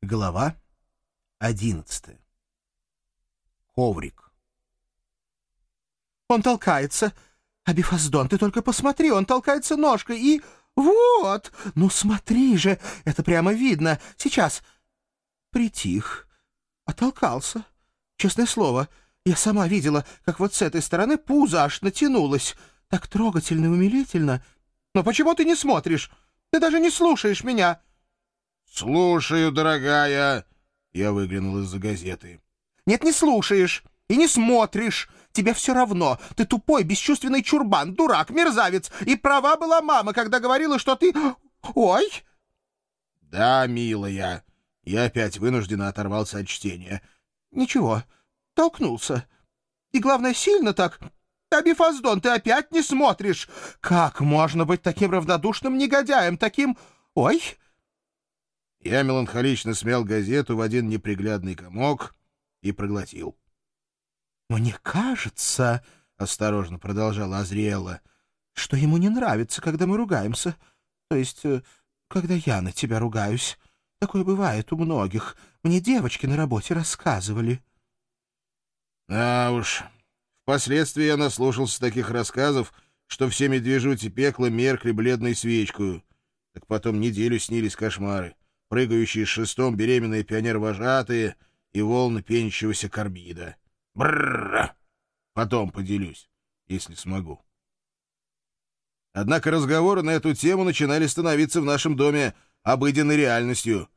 Глава одиннадцатая. Коврик. Он толкается. Абифаздон, ты только посмотри, он толкается ножкой и... Вот! Ну смотри же, это прямо видно. Сейчас. Притих. Отолкался. Честное слово, я сама видела, как вот с этой стороны пузо аж натянулось. Так трогательно и умилительно. Но почему ты не смотришь? Ты даже не слушаешь меня. «Слушаю, дорогая!» Я выглянул из-за газеты. «Нет, не слушаешь и не смотришь. Тебе все равно. Ты тупой, бесчувственный чурбан, дурак, мерзавец. И права была мама, когда говорила, что ты... Ой!» «Да, милая». Я опять вынужденно оторвался от чтения. «Ничего, толкнулся. И главное, сильно так. Абифаздон, ты опять не смотришь. Как можно быть таким равнодушным негодяем, таким... Ой!» Я меланхолично смял газету в один неприглядный комок и проглотил. «Мне кажется, — осторожно продолжала Азриэла, — что ему не нравится, когда мы ругаемся. То есть, э, когда я на тебя ругаюсь. Такое бывает у многих. Мне девочки на работе рассказывали». «А уж, впоследствии я наслушался таких рассказов, что все медвежути пекла меркли бледной свечкою. Так потом неделю снились кошмары прыгающие шестом беременные пионер-вожатые и волны пенящегося карбида. Бррр! Потом поделюсь, если смогу. Однако разговоры на эту тему начинали становиться в нашем доме обыденной реальностью.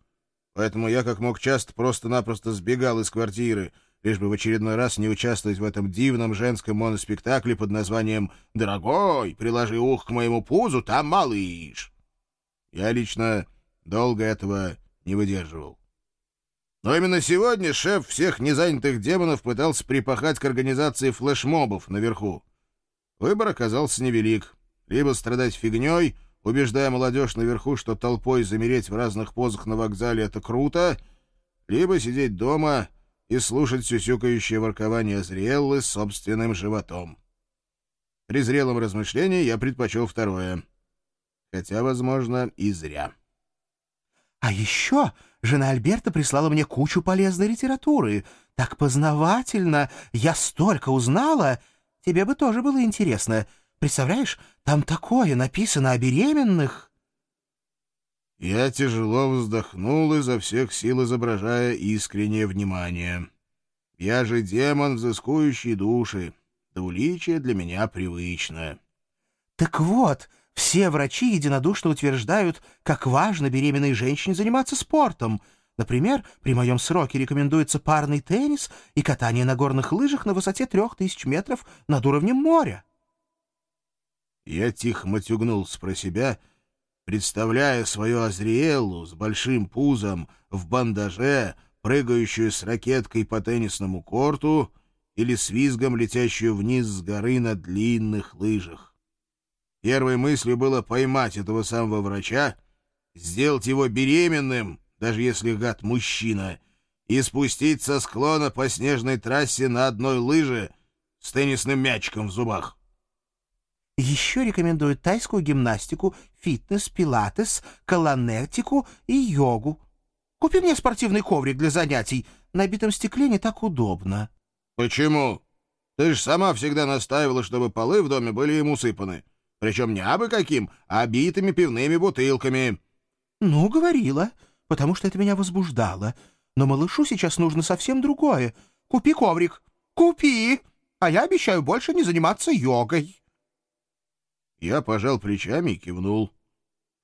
Поэтому я как мог часто просто-напросто сбегал из квартиры, лишь бы в очередной раз не участвовать в этом дивном женском моноспектакле под названием «Дорогой, приложи ух к моему пузу, там малыш». Я лично долго этого не выдерживал. Но именно сегодня шеф всех незанятых демонов пытался припахать к организации флешмобов наверху. Выбор оказался невелик. Либо страдать фигней, убеждая молодежь наверху, что толпой замереть в разных позах на вокзале — это круто, либо сидеть дома и слушать сюсюкающее воркование Зреллы с собственным животом. При зрелом размышлении я предпочел второе. Хотя, возможно, и зря. А еще жена Альберта прислала мне кучу полезной литературы. Так познавательно. Я столько узнала. Тебе бы тоже было интересно. Представляешь, там такое написано о беременных. Я тяжело вздохнул изо всех сил, изображая искреннее внимание. Я же демон, взыскующий души. Двуличие для меня привычное. Так вот, все врачи единодушно утверждают, как важно беременной женщине заниматься спортом. Например, при моем сроке рекомендуется парный теннис и катание на горных лыжах на высоте трех тысяч метров над уровнем моря. Я тихо матюгнулся про себя, представляя свою Азриэлу с большим пузом в бандаже, прыгающую с ракеткой по теннисному корту или с визгом, летящую вниз с горы на длинных лыжах. Первой мыслью было поймать этого самого врача, сделать его беременным, даже если гад мужчина, и спустить со склона по снежной трассе на одной лыже с теннисным мячиком в зубах. Еще рекомендуют тайскую гимнастику, фитнес, пилатес, колонетику и йогу. Купи мне спортивный коврик для занятий. На битом стекле не так удобно. — Почему? Ты же сама всегда настаивала, чтобы полы в доме были им усыпаны. Причем не абы каким, а битыми пивными бутылками. — Ну, говорила, потому что это меня возбуждало. Но малышу сейчас нужно совсем другое. Купи коврик. Купи! А я обещаю больше не заниматься йогой. Я пожал плечами и кивнул.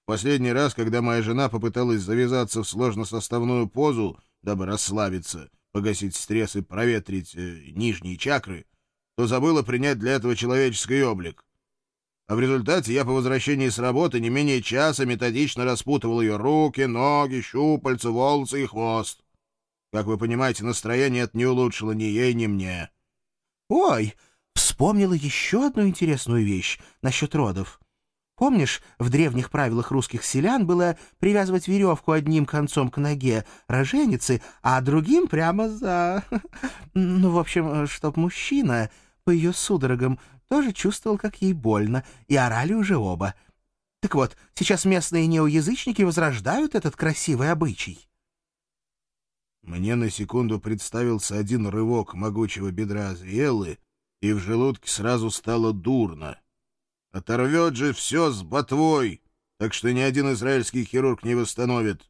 Последний раз, когда моя жена попыталась завязаться в сложносоставную позу, дабы расслабиться, погасить стресс и проветрить э, нижние чакры, то забыла принять для этого человеческий облик а в результате я по возвращении с работы не менее часа методично распутывал ее руки, ноги, щупальца, волосы и хвост. Как вы понимаете, настроение это не улучшило ни ей, ни мне. «Ой, вспомнила еще одну интересную вещь насчет родов. Помнишь, в древних правилах русских селян было привязывать веревку одним концом к ноге роженицы, а другим прямо за... Ну, в общем, чтоб мужчина по ее судорогам тоже чувствовал, как ей больно, и орали уже оба. Так вот, сейчас местные неоязычники возрождают этот красивый обычай. Мне на секунду представился один рывок могучего бедра Азриэллы, и в желудке сразу стало дурно. Оторвет же все с ботвой, так что ни один израильский хирург не восстановит.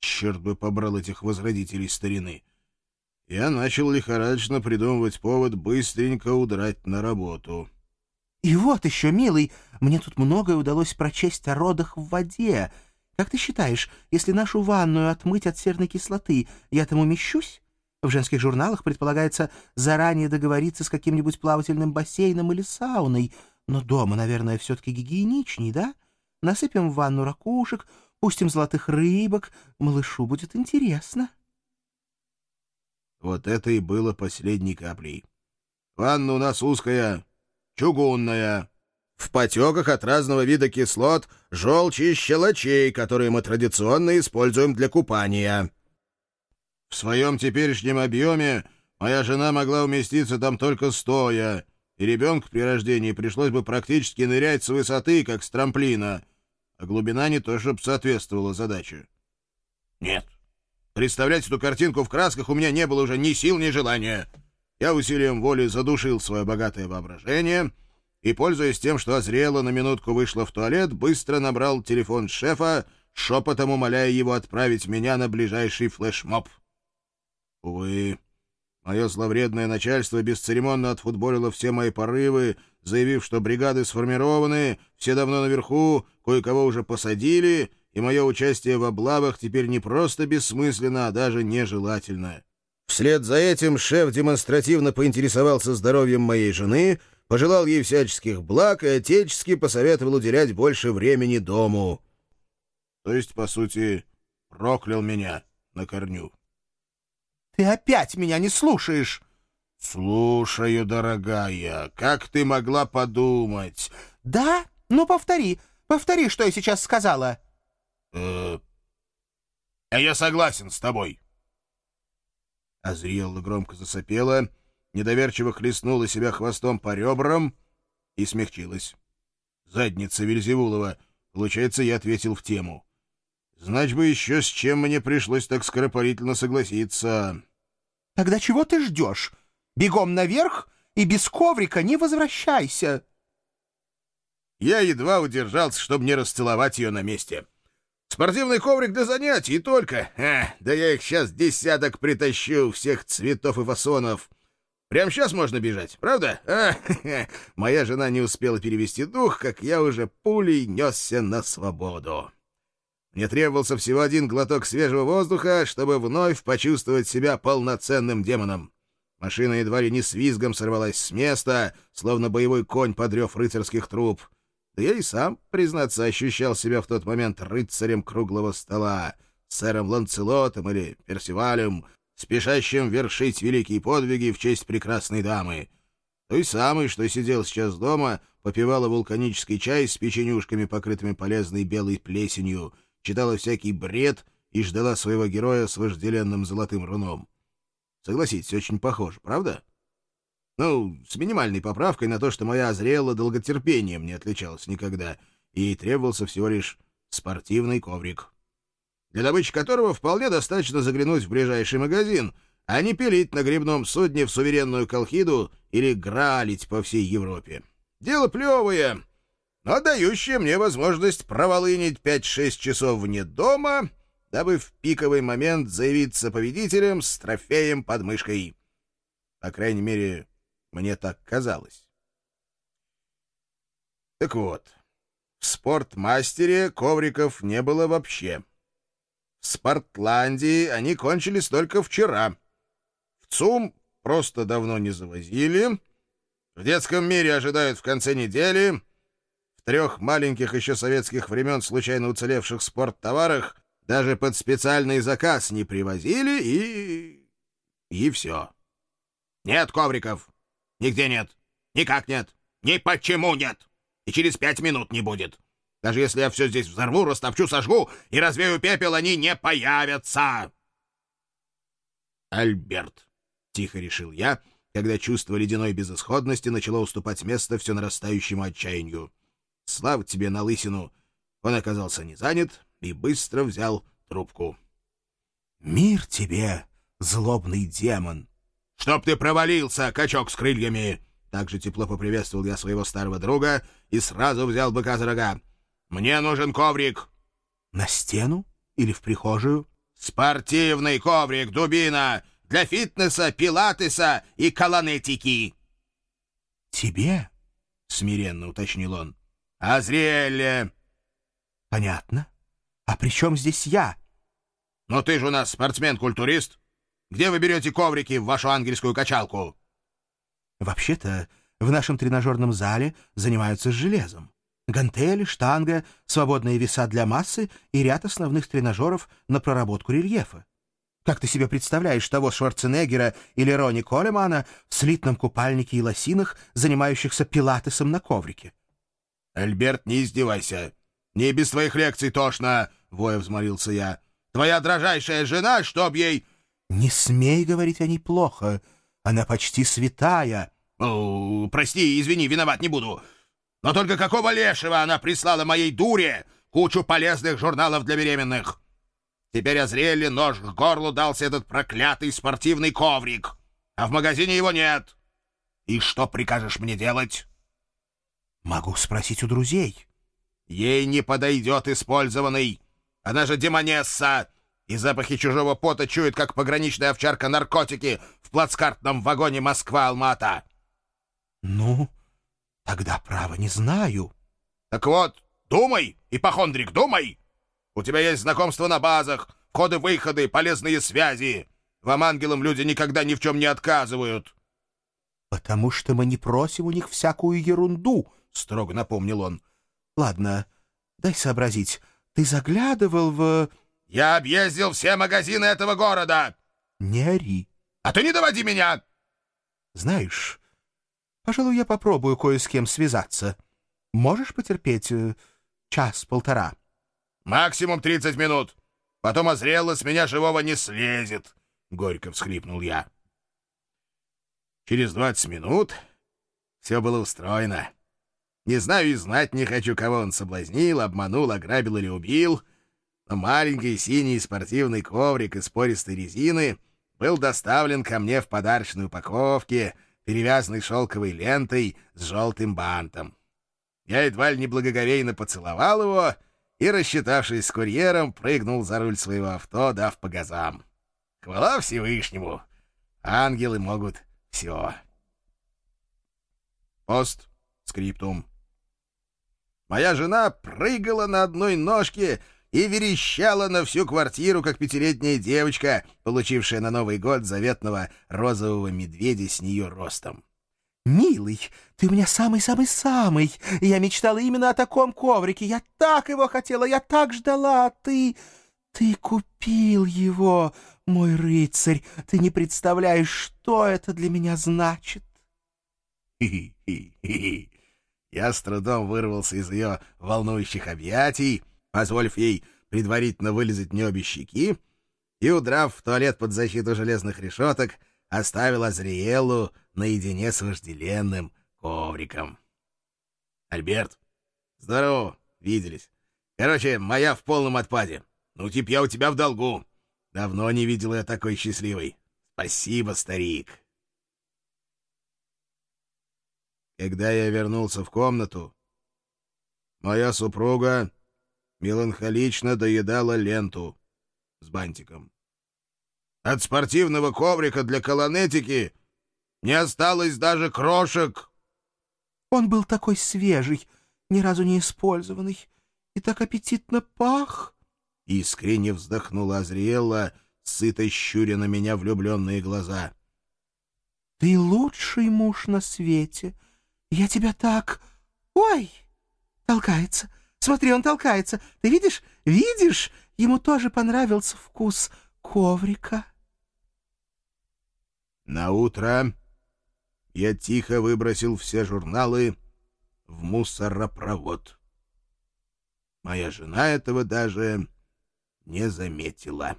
Черт бы побрал этих возродителей старины. Я начал лихорадочно придумывать повод быстренько удрать на работу. И вот еще, милый, мне тут многое удалось прочесть о родах в воде. Как ты считаешь, если нашу ванную отмыть от серной кислоты, я там умещусь? В женских журналах предполагается заранее договориться с каким-нибудь плавательным бассейном или сауной, но дома, наверное, все-таки гигиеничней, да? Насыпем в ванну ракушек, пустим золотых рыбок, малышу будет интересно. Вот это и было последней каплей. Ванна у нас узкая, чугунная. В потеках от разного вида кислот желчь и щелочей, которые мы традиционно используем для купания. В своем теперешнем объеме моя жена могла уместиться там только стоя, и ребенку при рождении пришлось бы практически нырять с высоты, как с трамплина, а глубина не то, чтобы соответствовала задаче. Нет, представлять эту картинку в красках у меня не было уже ни сил, ни желания. Я усилием воли задушил свое богатое воображение и, пользуясь тем, что озрело на минутку вышло в туалет, быстро набрал телефон шефа, шепотом умоляя его отправить меня на ближайший флешмоб. Увы, мое зловредное начальство бесцеремонно отфутболило все мои порывы, заявив, что бригады сформированы, все давно наверху, кое-кого уже посадили, и мое участие в облавах теперь не просто бессмысленно, а даже нежелательно. Вслед за этим шеф демонстративно поинтересовался здоровьем моей жены, пожелал ей всяческих благ и отечески посоветовал уделять больше времени дому. То есть, по сути, проклял меня на корню. Ты опять меня не слушаешь. Слушаю, дорогая. Как ты могла подумать? Да? Ну, повтори. Повтори, что я сейчас сказала. Э, а я согласен с тобой. Азриэлла громко засопела, недоверчиво хлестнула себя хвостом по ребрам и смягчилась. Задница Вельзевулова. Получается, я ответил в тему. Значит бы еще с чем мне пришлось так скоропалительно согласиться. Тогда чего ты ждешь? Бегом наверх и без коврика не возвращайся. Я едва удержался, чтобы не расцеловать ее на месте. Спортивный коврик для занятий и только. А, да я их сейчас десяток притащу, всех цветов и фасонов. Прямо сейчас можно бежать, правда? А, Моя жена не успела перевести дух, как я уже пулей несся на свободу. Мне требовался всего один глоток свежего воздуха, чтобы вновь почувствовать себя полноценным демоном. Машина едва ли не с визгом сорвалась с места, словно боевой конь подрев рыцарских труп. Я и сам, признаться, ощущал себя в тот момент рыцарем круглого стола, сэром Ланцелотом или Персивалем, спешащим вершить великие подвиги в честь прекрасной дамы. Той самой, что сидел сейчас дома, попивала вулканический чай с печенюшками, покрытыми полезной белой плесенью — читала всякий бред и ждала своего героя с вожделенным золотым руном. Согласитесь, очень похоже, правда? Ну, с минимальной поправкой на то, что моя озрела долготерпением не отличалась никогда, и требовался всего лишь спортивный коврик, для добычи которого вполне достаточно заглянуть в ближайший магазин, а не пилить на грибном судне в суверенную Колхиду или гралить по всей Европе. Дело плевое, но дающая мне возможность проволынить 5-6 часов вне дома, дабы в пиковый момент заявиться победителем с трофеем под мышкой. По крайней мере, мне так казалось. Так вот, в спортмастере ковриков не было вообще. В Спортландии они кончились только вчера. В ЦУМ просто давно не завозили. В детском мире ожидают в конце недели — трех маленьких еще советских времен случайно уцелевших спорттоварах даже под специальный заказ не привозили, и... и все. Нет ковриков. Нигде нет. Никак нет. Ни почему нет. И через пять минут не будет. Даже если я все здесь взорву, растопчу, сожгу и развею пепел, они не появятся. Альберт, — тихо решил я, когда чувство ледяной безысходности начало уступать место все нарастающему отчаянию. Слава тебе на лысину!» Он оказался не занят и быстро взял трубку. «Мир тебе, злобный демон. «Чтоб ты провалился, качок с крыльями!» Так же тепло поприветствовал я своего старого друга и сразу взял быка за рога. «Мне нужен коврик!» «На стену или в прихожую?» «Спортивный коврик, дубина! Для фитнеса, пилатеса и колонетики!» «Тебе?» — смиренно уточнил он. «Азриэле!» «Понятно. А при чем здесь я?» «Ну ты же у нас спортсмен-культурист. Где вы берете коврики в вашу ангельскую качалку?» «Вообще-то в нашем тренажерном зале занимаются с железом. Гантели, штанга, свободные веса для массы и ряд основных тренажеров на проработку рельефа. Как ты себе представляешь того Шварценеггера или Рони Колемана в слитном купальнике и лосинах, занимающихся пилатесом на коврике? «Альберт, не издевайся. Не без твоих лекций тошно!» — воя взмолился я. «Твоя дрожайшая жена, чтоб ей...» «Не смей говорить о ней плохо. Она почти святая». «О, прости, извини, виноват не буду. Но только какого лешего она прислала моей дуре кучу полезных журналов для беременных? Теперь Азриэлли нож к горлу дался этот проклятый спортивный коврик, а в магазине его нет. И что прикажешь мне делать?» «Могу спросить у друзей». «Ей не подойдет использованный. Она же демонесса, и запахи чужого пота чует, как пограничная овчарка наркотики в плацкартном вагоне Москва-Алмата». «Ну, тогда право не знаю». «Так вот, думай, ипохондрик, думай! У тебя есть знакомства на базах, входы-выходы, полезные связи. Вам, ангелам, люди никогда ни в чем не отказывают». «Потому что мы не просим у них всякую ерунду», — строго напомнил он. «Ладно, дай сообразить. Ты заглядывал в...» «Я объездил все магазины этого города!» «Не ори». «А ты не доводи меня!» «Знаешь, пожалуй, я попробую кое с кем связаться. Можешь потерпеть э, час-полтора?» «Максимум тридцать минут. Потом озрело с меня живого не слезет», — горько всхлипнул я. Через двадцать минут все было устроено. Не знаю и знать не хочу, кого он соблазнил, обманул, ограбил или убил, но маленький синий спортивный коврик из пористой резины был доставлен ко мне в подарочной упаковке, перевязанной шелковой лентой с желтым бантом. Я едва ли не благоговейно поцеловал его и, рассчитавшись с курьером, прыгнул за руль своего авто, дав по газам. Хвала Всевышнему! Ангелы могут все. Пост. Скриптум. Моя жена прыгала на одной ножке и верещала на всю квартиру, как пятилетняя девочка, получившая на Новый год заветного розового медведя с нее ростом. «Милый, ты у меня самый-самый-самый! Я мечтала именно о таком коврике! Я так его хотела, я так ждала, а ты... Ты купил его, мой рыцарь! Ты не представляешь, что это для меня значит!» Хи-хи-хи. Я с трудом вырвался из ее волнующих объятий, позволив ей предварительно вылезать мне щеки, и, удрав в туалет под защиту железных решеток, оставил Азриэлу наедине с вожделенным ковриком. «Альберт, здорово, виделись. Короче, моя в полном отпаде. Ну, тип, я у тебя в долгу. Давно не видел я такой счастливой. Спасибо, старик». Когда я вернулся в комнату, моя супруга меланхолично доедала ленту с бантиком. От спортивного коврика для колонетики не осталось даже крошек. Он был такой свежий, ни разу не использованный, и так аппетитно пах. Искренне вздохнула Азриэлла, сыто щуря на меня влюбленные глаза. — Ты лучший муж на свете. Я тебя так... Ой! Толкается. Смотри, он толкается. Ты видишь? Видишь? Ему тоже понравился вкус коврика. На утро я тихо выбросил все журналы в мусоропровод. Моя жена этого даже не заметила.